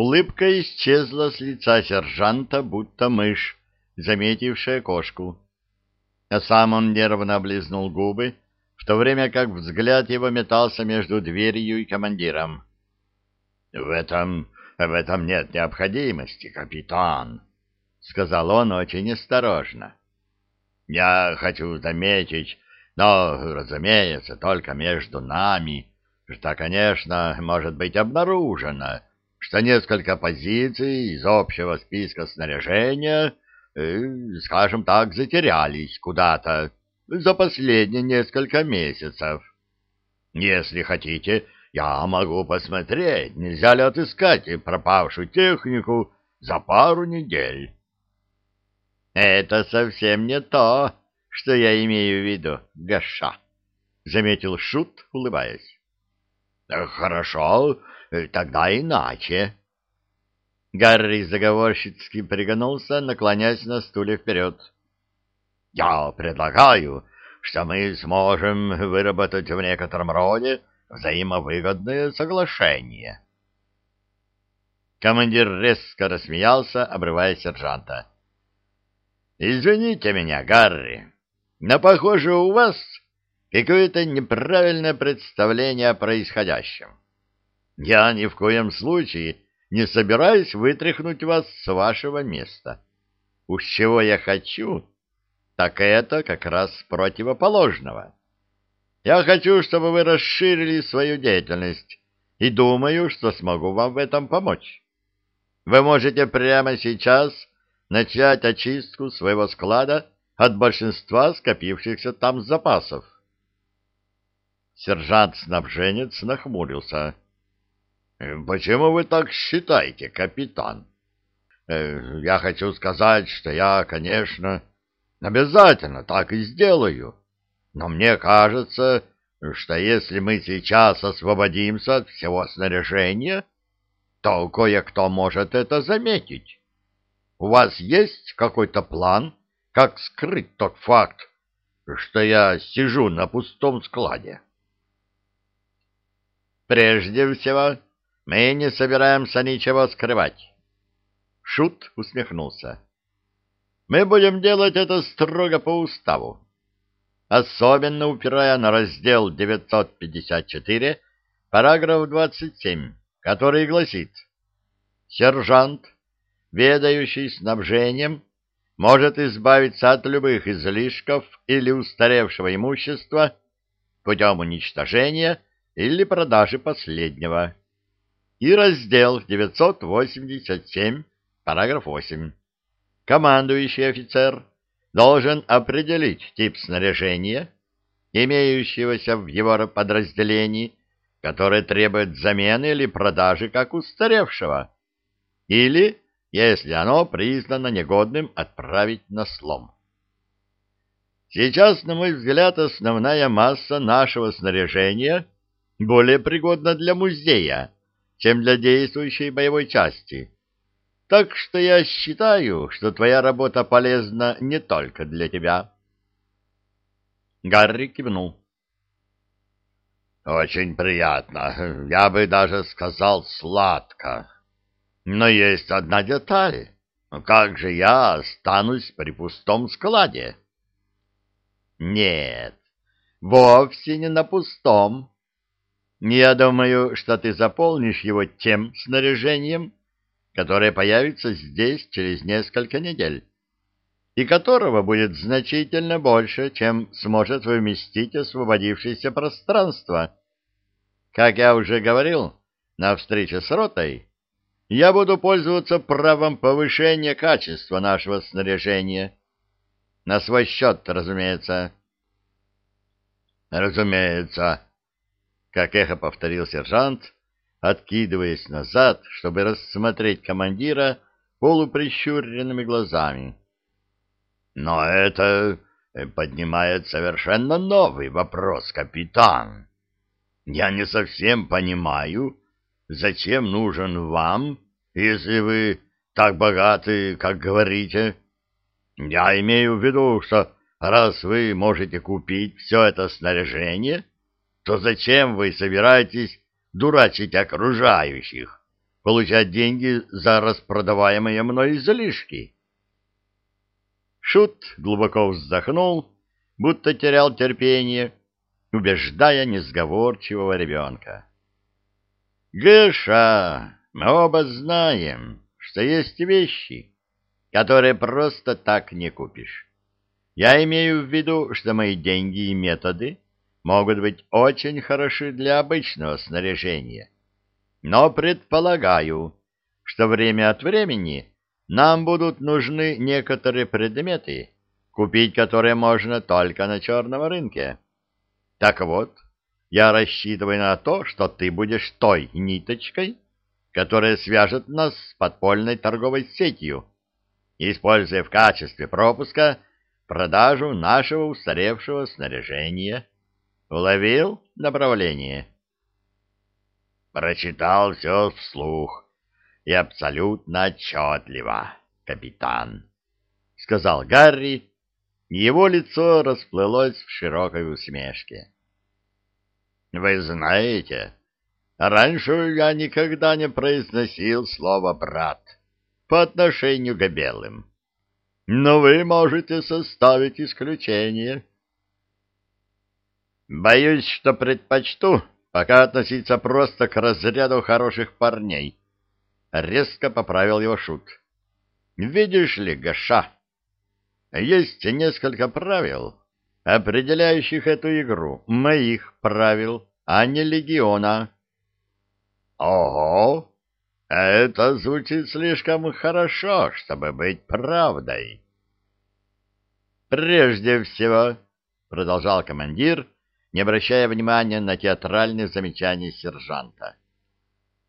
Улыбка исчезла с лица сержанта, будто мышь, заметившая кошку. А сам он нервно облизнул губы, в то время как взгляд его метался между дверью и командиром. — В этом, в этом нет необходимости, капитан, — сказал он очень осторожно. — Я хочу заметить, но, разумеется, только между нами, что, конечно, может быть обнаружено, что несколько позиций из общего списка снаряжения, э, скажем так, затерялись куда-то за последние несколько месяцев. Если хотите, я могу посмотреть, нельзя ли отыскать пропавшую технику за пару недель. Это совсем не то, что я имею в виду, Гаша, — заметил Шут, улыбаясь. — Хорошо, тогда иначе. Гарри заговорщицки пригнулся, наклоняясь на стуле вперед. — Я предлагаю, что мы сможем выработать в некотором роде взаимовыгодное соглашение. Командир резко рассмеялся, обрывая сержанта. — Извините меня, Гарри, но, похоже, у вас какое-то неправильное представление о происходящем. Я ни в коем случае не собираюсь вытряхнуть вас с вашего места. Уж чего я хочу, так это как раз противоположного. Я хочу, чтобы вы расширили свою деятельность, и думаю, что смогу вам в этом помочь. Вы можете прямо сейчас начать очистку своего склада от большинства скопившихся там запасов. Сержант-снабженец нахмурился. — Почему вы так считаете, капитан? Э, — Я хочу сказать, что я, конечно, обязательно так и сделаю. Но мне кажется, что если мы сейчас освободимся от всего снаряжения, то кое-кто может это заметить. У вас есть какой-то план, как скрыть тот факт, что я сижу на пустом складе? Прежде всего, мы не собираемся ничего скрывать. Шут усмехнулся. Мы будем делать это строго по уставу, особенно упирая на раздел 954, параграф 27, который гласит «Сержант, ведающий снабжением, может избавиться от любых излишков или устаревшего имущества путем уничтожения или продажи последнего. И раздел 987, параграф 8. Командующий офицер должен определить тип снаряжения, имеющегося в его подразделении, которое требует замены или продажи как устаревшего, или если оно признано негодным отправить на слом. Сейчас, на мой взгляд, основная масса нашего снаряжения более пригодна для музея, чем для действующей боевой части. Так что я считаю, что твоя работа полезна не только для тебя. Гарри кивнул. Очень приятно. Я бы даже сказал сладко. Но есть одна деталь. Как же я останусь при пустом складе? Нет, вовсе не на пустом. Я думаю, что ты заполнишь его тем снаряжением, которое появится здесь через несколько недель, и которого будет значительно больше, чем сможет вместить освободившееся пространство. Как я уже говорил на встрече с ротой, я буду пользоваться правом повышения качества нашего снаряжения. На свой счет, разумеется. Разумеется, как эхо повторил сержант, откидываясь назад, чтобы рассмотреть командира полуприщуренными глазами. Но это поднимает совершенно новый вопрос, капитан. Я не совсем понимаю, зачем нужен вам, если вы так богаты, как говорите? Я имею в виду, что раз вы можете купить все это снаряжение, то зачем вы собираетесь дурачить окружающих, получать деньги за распродаваемые мной излишки. Шут глубоко вздохнул, будто терял терпение, убеждая несговорчивого ребенка. «Гыша, мы оба знаем, что есть вещи, которые просто так не купишь. Я имею в виду, что мои деньги и методы могут быть очень хороши для обычного снаряжения. Но предполагаю, что время от времени нам будут нужны некоторые предметы, купить которые можно только на черном рынке. Так вот, я рассчитываю на то, что ты будешь той ниточкой, которая свяжет нас с подпольной торговой сетью, используя в качестве пропуска продажу нашего устаревшего снаряжения. Уловил направление? Прочитал все вслух и абсолютно отчетливо, капитан, — сказал Гарри, его лицо расплылось в широкой усмешке. — Вы знаете, раньше я никогда не произносил слово «брат» по отношению к белым, но вы можете составить исключение. Боюсь, что предпочту пока относиться просто к разряду хороших парней. Резко поправил его шут. Видишь ли, Гаша, есть несколько правил, определяющих эту игру, моих правил, а не легиона. Ого! Это звучит слишком хорошо, чтобы быть правдой. Прежде всего, продолжал командир, не обращая внимания на театральные замечания сержанта.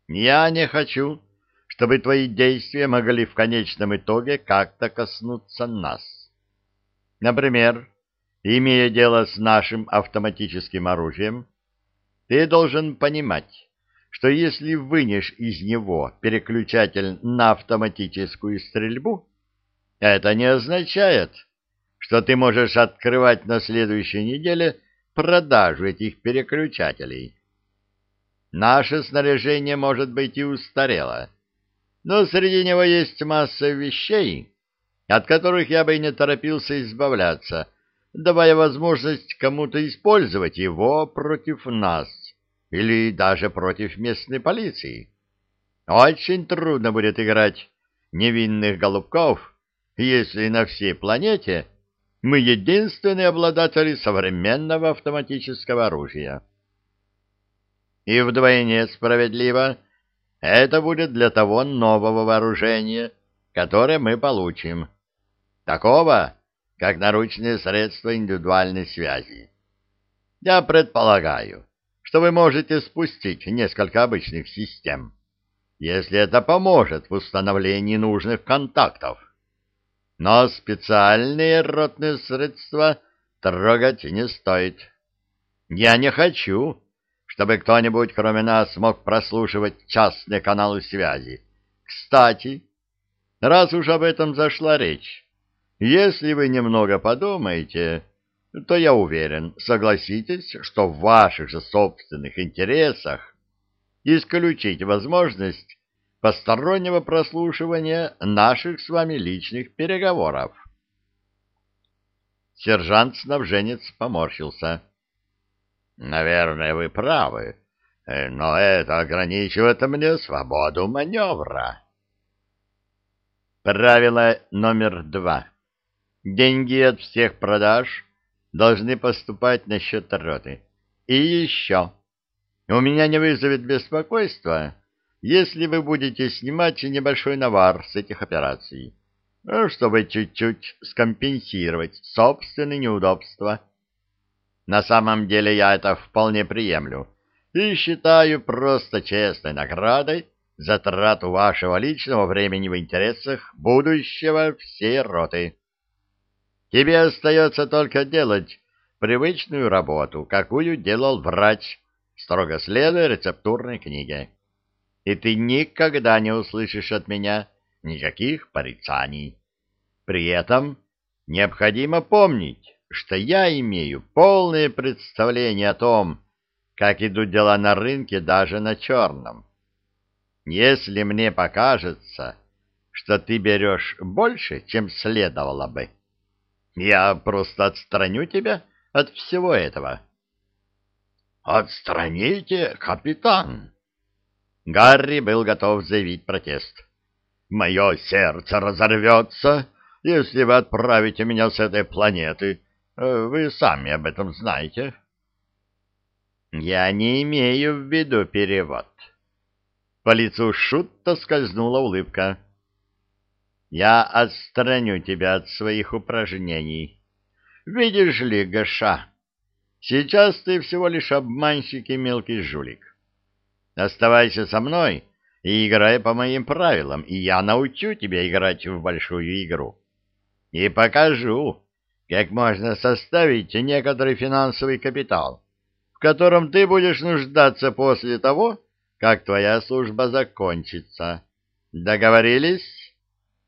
Я не хочу, чтобы твои действия могли в конечном итоге как-то коснуться нас. Например, имея дело с нашим автоматическим оружием, ты должен понимать, что если вынешь из него переключатель на автоматическую стрельбу, это не означает, что ты можешь открывать на следующей неделе продажу этих переключателей. Наше снаряжение может быть и устарело, но среди него есть масса вещей, от которых я бы не торопился избавляться, давая возможность кому-то использовать его против нас или даже против местной полиции. Очень трудно будет играть невинных голубков, если на всей планете мы единственные обладатели современного автоматического оружия. И вдвойне справедливо это будет для того нового вооружения, которое мы получим такого, как наручные средства индивидуальной связи. Я предполагаю, что вы можете спустить несколько обычных систем, если это поможет в установлении нужных контактов. Но специальные ротные средства трогать не стоит. Я не хочу, чтобы кто-нибудь кроме нас мог прослушивать частные каналы связи. Кстати, раз уж об этом зашла речь, если вы немного подумаете, то я уверен, согласитесь, что в ваших же собственных интересах исключить возможность постороннего прослушивания наших с вами личных переговоров. Сержант-снабженец поморщился. «Наверное, вы правы, но это ограничивает мне свободу маневра». Правило номер два. Деньги от всех продаж должны поступать на счет роты. И еще. У меня не вызовет беспокойства, если вы будете снимать небольшой навар с этих операций, ну, чтобы чуть-чуть скомпенсировать собственные неудобства. На самом деле я это вполне приемлю и считаю просто честной наградой за трату вашего личного времени в интересах будущего всей роты. Тебе остается только делать привычную работу, какую делал врач, строго следуя рецептурной книге. И ты никогда не услышишь от меня никаких порицаний. При этом необходимо помнить, что я имею полное представление о том, как идут дела на рынке даже на черном. Если мне покажется, что ты берешь больше, чем следовало бы, я просто отстраню тебя от всего этого. «Отстраните, капитан!» Гарри был готов заявить протест. «Мое сердце разорвется, если вы отправите меня с этой планеты. Э, вы сами об этом знаете». «Я не имею в виду перевод». По лицу Шутта скользнула улыбка. «Я отстраню тебя от своих упражнений. Видишь ли, Гаша, Сейчас ты всего лишь обманщик и мелкий жулик. Оставайся со мной и играй по моим правилам, и я научу тебя играть в большую игру. И покажу, как можно составить некоторый финансовый капитал, в котором ты будешь нуждаться после того, как твоя служба закончится. Договорились?